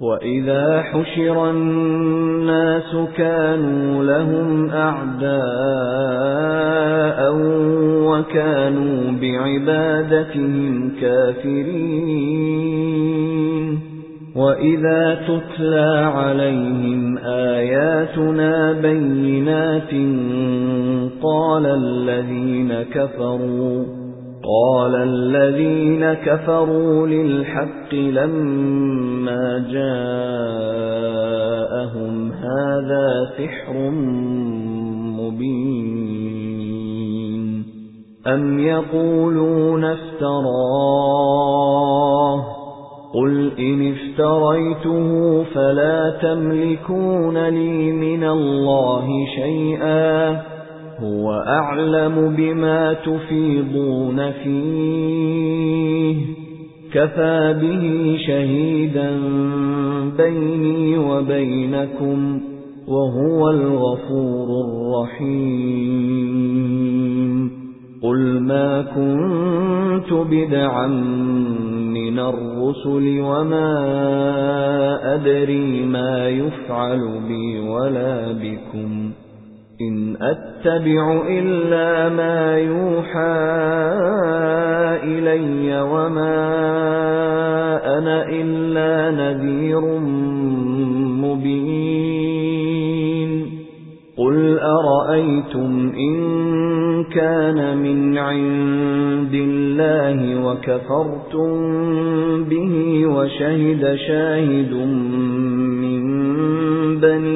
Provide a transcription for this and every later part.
وَإِذَا حُشِرَ النَّاسُ كَانُوا لَهُمْ أَعْدَاءً وَكَانُوا بِعِبَادَتِهِمْ كَافِرِينَ وَإِذَا تُتْلَى عَلَيْهِمْ آيَاتُنَا بَيِّنَاتٍ قَالَ الَّذِينَ كَفَرُوا قَالَ الَّذِينَ كَفَرُوا لِلْحَقِّ لَمَّا جَاءَهُمْ هَذَا سِحْرٌ مُبِينٌ. أَمْ يَقُولُونَ افْتَرَاهُ؟ قُلْ إِنِ افْتَرَيْتُهُ فَلَا تَمْلِكُونَ لِي مِنَ اللَّهِ شَيْئًا. هُوَ أَعْلَمُ بِمَا تُفِيضُونَ فِيهِ. كَفَى بِهِ شَهِيدًا بَيْنِي وَبَيْنَكُمْ وَهُوَ الْغَفُورُ الرَّحِيمُ. قُلْ مَا كُنتُ بِدْعًا مِنَ الرُّسُلِ وَمَا أَدْرِي مَا يُفْعَلُ بِي وَلَا بِكُمْ. إِنْ أَتَّبِعُ إِلَّا مَا يُوحَى إِلَيَّ وَمَا أَنَا إِلَّا نَذِيرٌ مُبِينٌ. قُلْ أَرَأَيْتُمْ إِنْ كَانَ مِنْ عِندِ اللَّهِ وَكَفَرْتُمْ بِهِ وَشَهِدَ شَاهِدٌ مِنْ بَنِي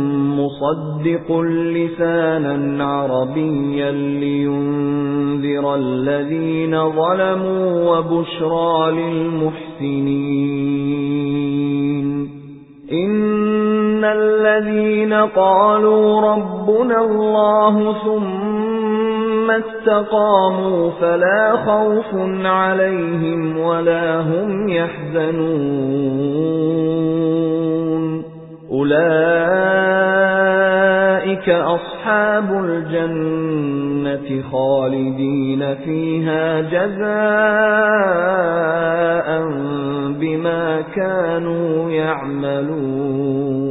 مُصَدِّقٌ لِسَانًا عَرَبِيًّا لِيُنذِرَ الَّذِينَ ظَلَمُوا وَبُشْرَى لِلْمُحْسِنِينَ. إِنَّ الَّذِينَ قَالُوا رَبُّنَا اللَّهُ ثُمَّ اسْتَقَامُوا فَلَا خَوْفٌ عَلَيْهِمْ وَلَا هُمْ يَحْزَنُونَ. أُولَئِكَ أَصْحَابُ الْجَنَّةِ خَالِدِينَ فِيهَا جَزَاءً بِمَا كَانُوا يَعْمَلُونَ